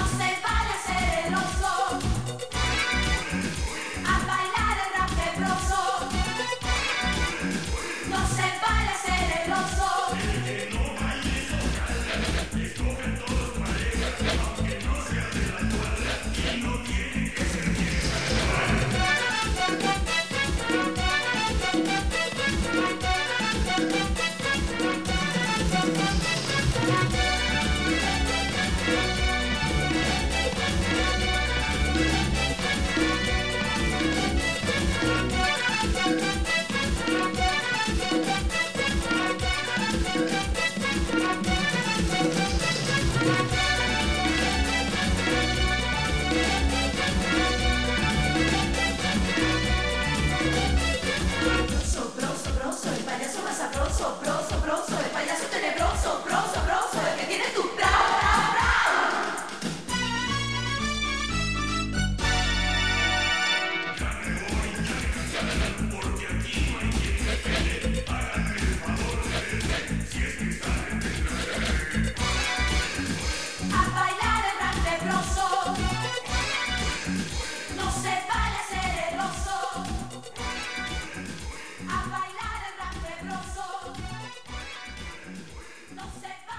no se vale ser el sobrou, sobrou, sobrou. dans cette